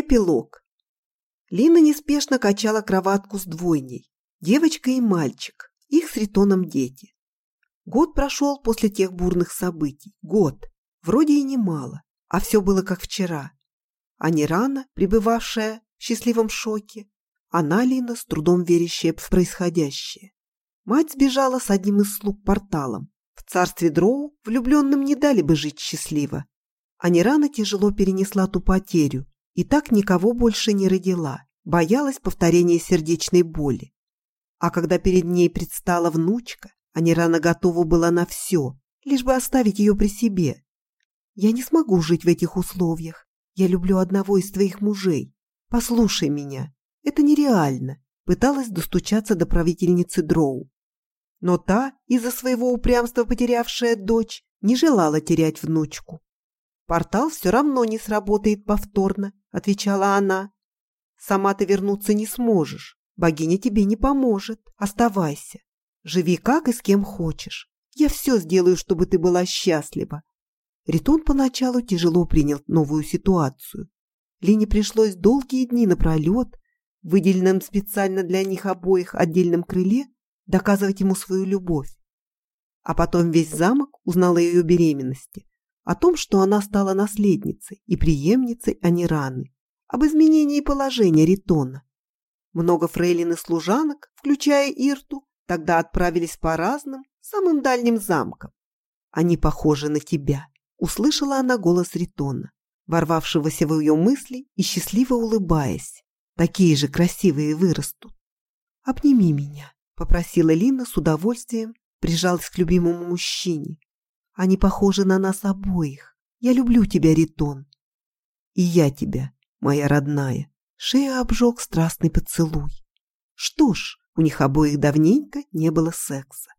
Эпилог. Лина неспешно качала кроватку с двойней. Девочка и мальчик. Их с Ритоном дети. Год прошел после тех бурных событий. Год. Вроде и немало. А все было как вчера. А не рано, пребывавшая в счастливом шоке. Она, Лина, с трудом верящая в происходящее. Мать сбежала с одним из слуг порталом. В царстве Дроу влюбленным не дали бы жить счастливо. А не рано тяжело перенесла ту потерю, и так никого больше не родила, боялась повторения сердечной боли. А когда перед ней предстала внучка, они рано готова была на все, лишь бы оставить ее при себе. «Я не смогу жить в этих условиях. Я люблю одного из твоих мужей. Послушай меня. Это нереально», пыталась достучаться до правительницы Дроу. Но та, из-за своего упрямства потерявшая дочь, не желала терять внучку. «Портал все равно не сработает повторно», — отвечала она. «Сама ты вернуться не сможешь. Богиня тебе не поможет. Оставайся. Живи как и с кем хочешь. Я все сделаю, чтобы ты была счастлива». Ритон поначалу тяжело принял новую ситуацию. Лине пришлось долгие дни напролет, в выделенном специально для них обоих отдельном крыле, доказывать ему свою любовь. А потом весь замок узнал о ее беременности о том, что она стала наследницей и преемницей Анираны, об изменении положения Ритона. Много фрейлин и служанок, включая Ирту, тогда отправились по разным, самым дальним замкам. «Они похожи на тебя», — услышала она голос Ритона, ворвавшегося в ее мысли и счастливо улыбаясь. «Такие же красивые вырастут». «Обними меня», — попросила Лина с удовольствием, прижалась к любимому мужчине, они похожи на нас обоих. Я люблю тебя, Ритон. И я тебя, моя родная. Шея обжег страстный поцелуй. Что ж, у них обоих давненько не было секса.